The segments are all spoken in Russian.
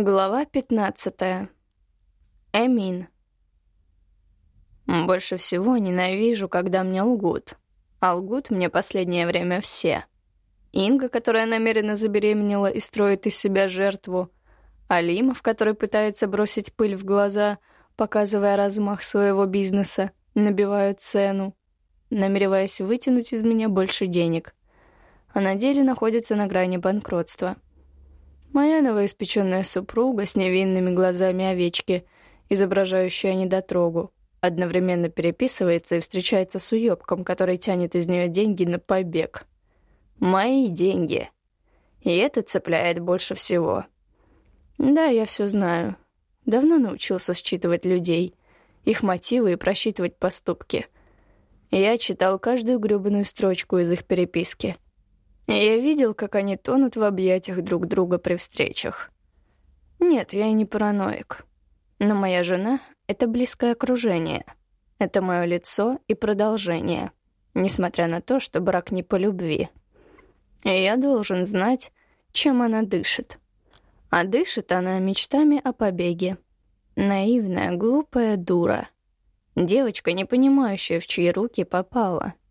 Глава 15. Эмин. Больше всего ненавижу, когда мне лгут. А лгут мне последнее время все. Инга, которая намеренно забеременела и строит из себя жертву. Алимов, который пытается бросить пыль в глаза, показывая размах своего бизнеса, набивают цену, намереваясь вытянуть из меня больше денег. А на деле находится на грани банкротства — Моя новоиспеченная супруга с невинными глазами овечки, изображающая недотрогу, одновременно переписывается и встречается с уёбком, который тянет из нее деньги на побег. Мои деньги. И это цепляет больше всего. Да, я все знаю. Давно научился считывать людей, их мотивы и просчитывать поступки. Я читал каждую грёбаную строчку из их переписки — я видел, как они тонут в объятиях друг друга при встречах. Нет, я и не параноик. Но моя жена — это близкое окружение. Это мое лицо и продолжение, несмотря на то, что брак не по любви. И я должен знать, чем она дышит. А дышит она мечтами о побеге. Наивная, глупая дура. Девочка, не понимающая, в чьи руки попала —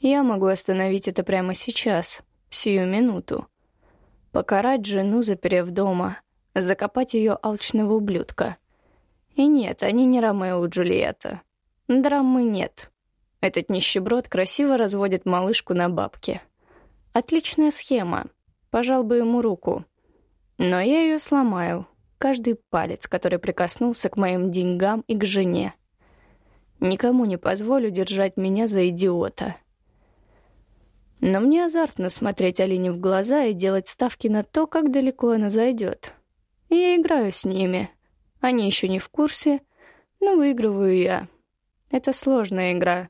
я могу остановить это прямо сейчас, сию минуту. Покарать жену, заперев дома, закопать ее алчного ублюдка. И нет, они не Ромео и Джульетта. Драмы нет. Этот нищеброд красиво разводит малышку на бабке. Отличная схема. Пожал бы ему руку. Но я ее сломаю. Каждый палец, который прикоснулся к моим деньгам и к жене. Никому не позволю держать меня за идиота. Но мне азартно смотреть Алине в глаза и делать ставки на то, как далеко она зайдет. Я играю с ними. Они еще не в курсе, но выигрываю я. Это сложная игра.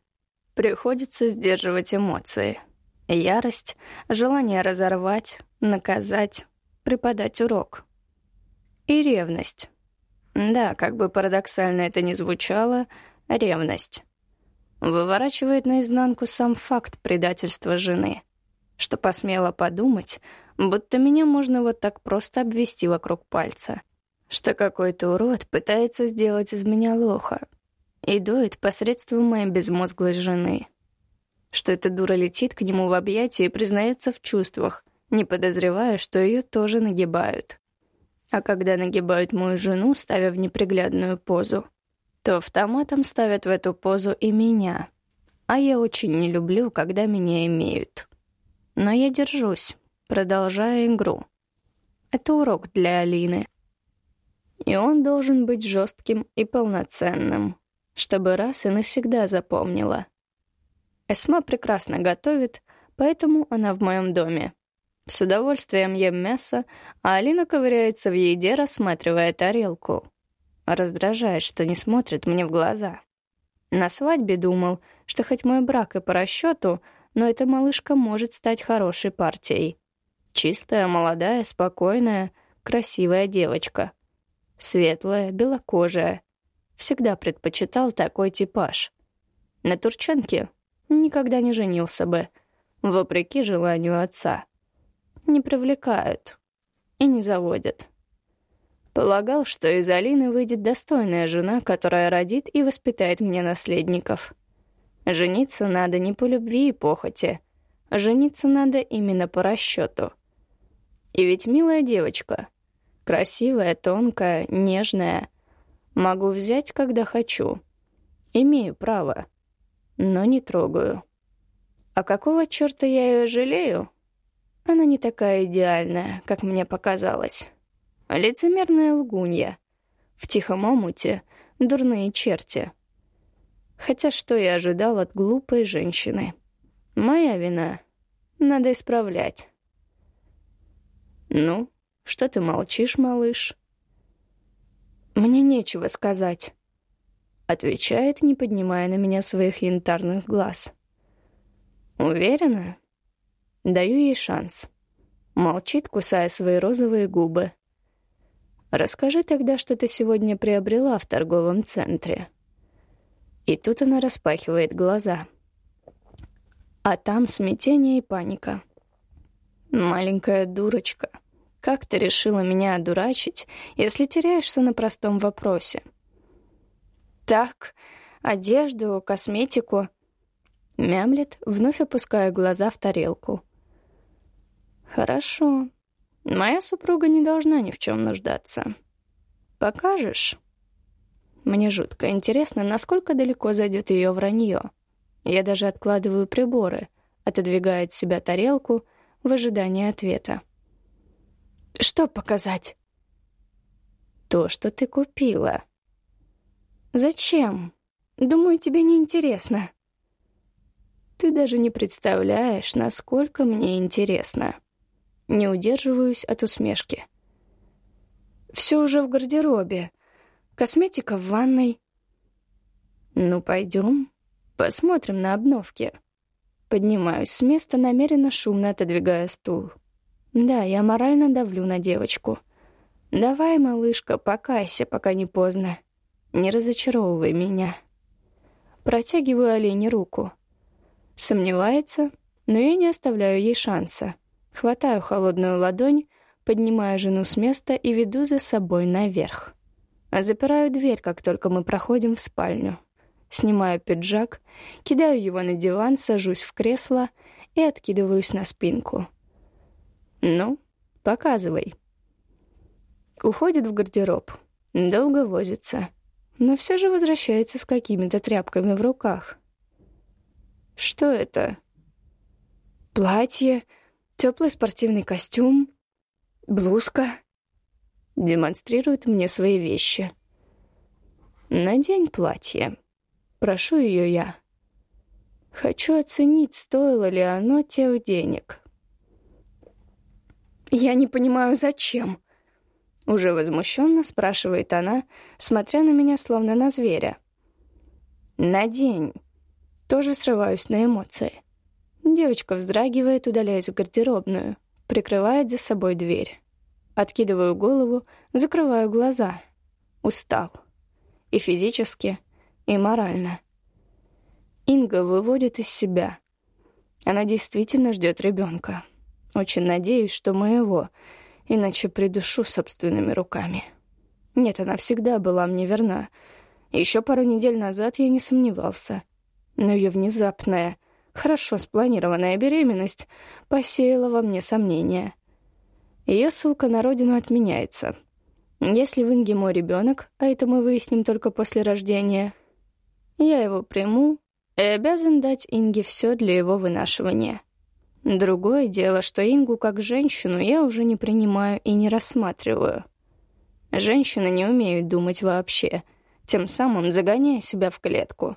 Приходится сдерживать эмоции. Ярость, желание разорвать, наказать, преподать урок. И ревность. Да, как бы парадоксально это ни звучало, ревность. Выворачивает наизнанку сам факт предательства жены, что посмела подумать, будто меня можно вот так просто обвести вокруг пальца, что какой-то урод пытается сделать из меня лоха и дует посредством моей безмозглой жены, что эта дура летит к нему в объятия и признается в чувствах, не подозревая, что ее тоже нагибают. А когда нагибают мою жену, ставя в неприглядную позу — то автоматом ставят в эту позу и меня. А я очень не люблю, когда меня имеют. Но я держусь, продолжая игру. Это урок для Алины. И он должен быть жестким и полноценным, чтобы раз и навсегда запомнила. Эсма прекрасно готовит, поэтому она в моем доме. С удовольствием ем мясо, а Алина ковыряется в еде, рассматривая тарелку. Раздражает, что не смотрит мне в глаза. На свадьбе думал, что хоть мой брак и по расчету, но эта малышка может стать хорошей партией. Чистая, молодая, спокойная, красивая девочка. Светлая, белокожая. Всегда предпочитал такой типаж. На турчанке никогда не женился бы, вопреки желанию отца. Не привлекают и не заводят. Полагал, что из Алины выйдет достойная жена, которая родит и воспитает мне наследников. Жениться надо не по любви и похоти. Жениться надо именно по расчету. И ведь милая девочка. Красивая, тонкая, нежная. Могу взять, когда хочу. Имею право. Но не трогаю. А какого черта я ее жалею? Она не такая идеальная, как мне показалось. Лицемерная лгунья. В тихом омуте дурные черти. Хотя что я ожидал от глупой женщины? Моя вина. Надо исправлять. «Ну, что ты молчишь, малыш?» «Мне нечего сказать», — отвечает, не поднимая на меня своих янтарных глаз. «Уверена?» Даю ей шанс. Молчит, кусая свои розовые губы. Расскажи тогда, что ты сегодня приобрела в торговом центре. И тут она распахивает глаза. А там смятение и паника. Маленькая дурочка. Как ты решила меня одурачить, если теряешься на простом вопросе? Так, одежду, косметику. Мямлет, вновь опуская глаза в тарелку. Хорошо. Моя супруга не должна ни в чем нуждаться. Покажешь? Мне жутко интересно, насколько далеко зайдет ее вранье. Я даже откладываю приборы, отодвигая от себя тарелку в ожидании ответа. «Что показать?» «То, что ты купила». «Зачем? Думаю, тебе не интересно». «Ты даже не представляешь, насколько мне интересно». Не удерживаюсь от усмешки. «Все уже в гардеробе. Косметика в ванной». «Ну, пойдем, посмотрим на обновки». Поднимаюсь с места, намеренно шумно отодвигая стул. Да, я морально давлю на девочку. «Давай, малышка, покайся, пока не поздно. Не разочаровывай меня». Протягиваю Олене руку. Сомневается, но я не оставляю ей шанса. Хватаю холодную ладонь, поднимаю жену с места и веду за собой наверх. Запираю дверь, как только мы проходим в спальню. Снимаю пиджак, кидаю его на диван, сажусь в кресло и откидываюсь на спинку. «Ну, показывай». Уходит в гардероб. Долго возится. Но все же возвращается с какими-то тряпками в руках. «Что это?» «Платье, теплый спортивный костюм, блузка». Демонстрирует мне свои вещи. «Надень платье». Прошу ее я. Хочу оценить, стоило ли оно тех денег. «Я не понимаю, зачем?» Уже возмущенно спрашивает она, смотря на меня словно на зверя. «Надень». Тоже срываюсь на эмоции. Девочка вздрагивает, удаляясь в гардеробную, прикрывает за собой дверь. Откидываю голову, закрываю глаза. Устал. И физически, и морально. Инга выводит из себя. Она действительно ждет ребенка. Очень надеюсь, что моего, иначе придушу собственными руками. Нет, она всегда была мне верна. Еще пару недель назад я не сомневался. Но ее внезапная, хорошо спланированная беременность посеяла во мне сомнения. Ее ссылка на родину отменяется. Если в Инге мой ребенок, а это мы выясним только после рождения — я его приму и обязан дать Инге все для его вынашивания. Другое дело, что Ингу как женщину я уже не принимаю и не рассматриваю. Женщины не умеют думать вообще, тем самым загоняя себя в клетку.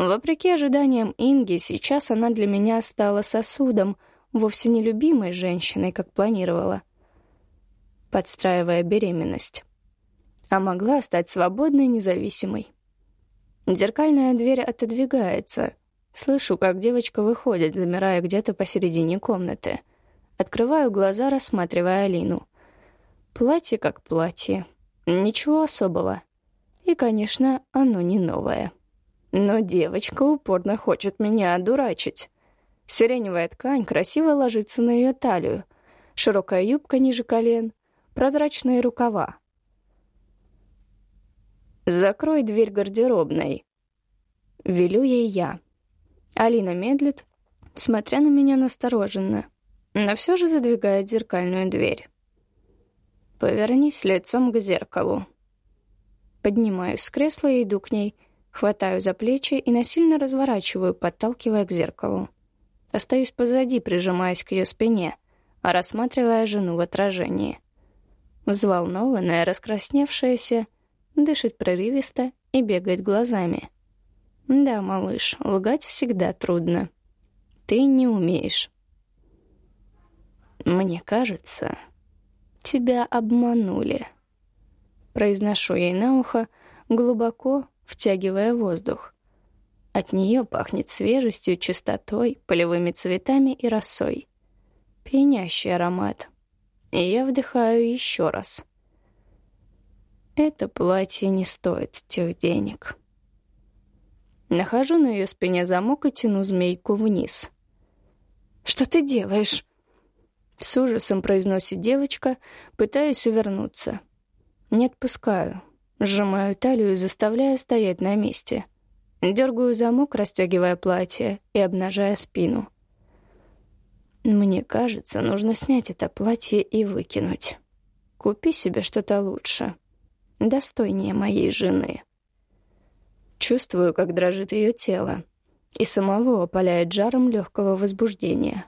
Вопреки ожиданиям Инги, сейчас она для меня стала сосудом, вовсе не любимой женщиной, как планировала, подстраивая беременность. А могла стать свободной, независимой. Зеркальная дверь отодвигается. Слышу, как девочка выходит, замирая где-то посередине комнаты. Открываю глаза, рассматривая Алину. Платье как платье. Ничего особого. И, конечно, оно не новое. Но девочка упорно хочет меня одурачить. Сиреневая ткань красиво ложится на ее талию. Широкая юбка ниже колен, прозрачные рукава. «Закрой дверь гардеробной». Велю ей я. Алина медлит, смотря на меня настороженно, но все же задвигает зеркальную дверь. «Повернись лицом к зеркалу». Поднимаюсь с кресла и иду к ней, хватаю за плечи и насильно разворачиваю, подталкивая к зеркалу. Остаюсь позади, прижимаясь к ее спине, а рассматривая жену в отражении. Взволнованная, раскрасневшаяся — дышит прерывисто и бегает глазами. «Да, малыш, лгать всегда трудно. Ты не умеешь». «Мне кажется, тебя обманули». Произношу ей на ухо, глубоко втягивая воздух. От нее пахнет свежестью, чистотой, полевыми цветами и росой. Пьянящий аромат. И я вдыхаю еще раз — это платье не стоит тех денег. Нахожу на ее спине замок и тяну змейку вниз. «Что ты делаешь?» С ужасом произносит девочка, пытаясь увернуться. Не отпускаю. Сжимаю талию, заставляя стоять на месте. Дергаю замок, расстегивая платье и обнажая спину. Мне кажется, нужно снять это платье и выкинуть. Купи себе что-то лучше. Достойнее моей жены. Чувствую, как дрожит ее тело. И самого опаляет жаром легкого возбуждения.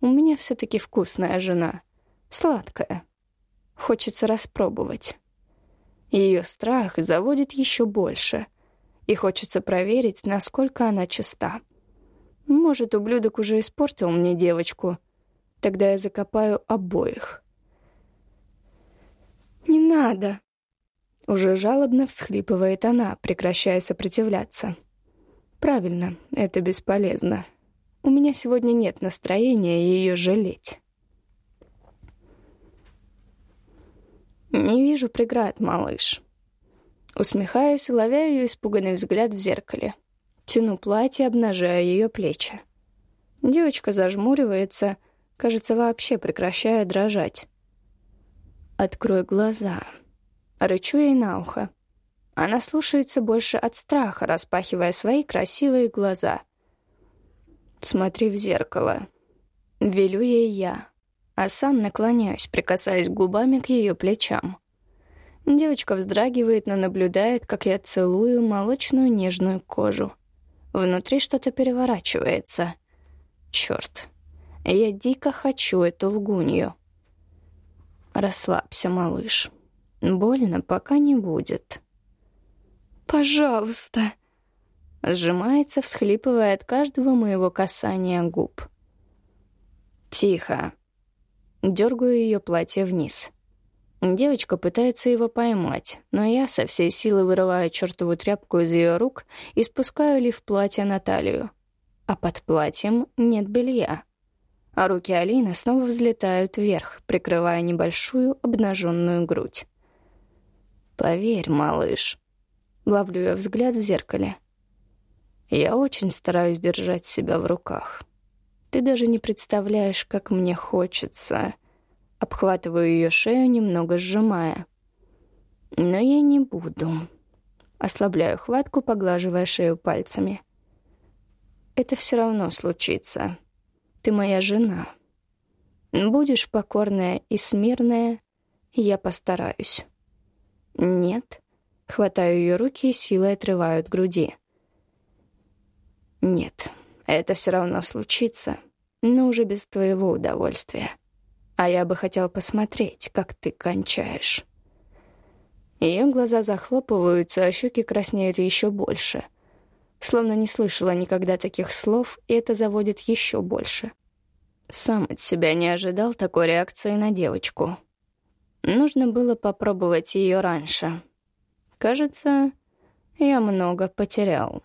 У меня все-таки вкусная жена. Сладкая. Хочется распробовать. Ее страх заводит еще больше. И хочется проверить, насколько она чиста. Может, ублюдок уже испортил мне девочку. Тогда я закопаю обоих. «Не надо!» Уже жалобно всхлипывает она, прекращая сопротивляться. «Правильно, это бесполезно. У меня сегодня нет настроения ее жалеть». «Не вижу преград, малыш». Усмехаясь, ловя ее испуганный взгляд в зеркале. Тяну платье, обнажая ее плечи. Девочка зажмуривается, кажется, вообще прекращая дрожать. «Открой глаза», Рычу ей на ухо. Она слушается больше от страха, распахивая свои красивые глаза. «Смотри в зеркало». Велю ей я, а сам наклоняюсь, прикасаясь губами к ее плечам. Девочка вздрагивает, но наблюдает, как я целую молочную нежную кожу. Внутри что-то переворачивается. Черт, я дико хочу эту лгунью. Расслабься, малыш. Больно пока не будет. «Пожалуйста!» Сжимается, всхлипывая от каждого моего касания губ. «Тихо!» Дергаю ее платье вниз. Девочка пытается его поймать, но я со всей силы вырываю чертову тряпку из ее рук и спускаю лиф платья на талию. А под платьем нет белья. А руки Алины снова взлетают вверх, прикрывая небольшую обнаженную грудь. Поверь, малыш. Ловлю я взгляд в зеркале. Я очень стараюсь держать себя в руках. Ты даже не представляешь, как мне хочется. Обхватываю ее шею, немного сжимая. Но я не буду. Ослабляю хватку, поглаживая шею пальцами. Это все равно случится. Ты моя жена. Будешь покорная и смирная, я постараюсь. «Нет». Хватаю ее руки и силой отрываю от груди. «Нет, это все равно случится, но уже без твоего удовольствия. А я бы хотел посмотреть, как ты кончаешь». Ее глаза захлопываются, а щеки краснеют еще больше. Словно не слышала никогда таких слов, и это заводит еще больше. Сам от себя не ожидал такой реакции на девочку. Нужно было попробовать ее раньше. Кажется, я много потерял.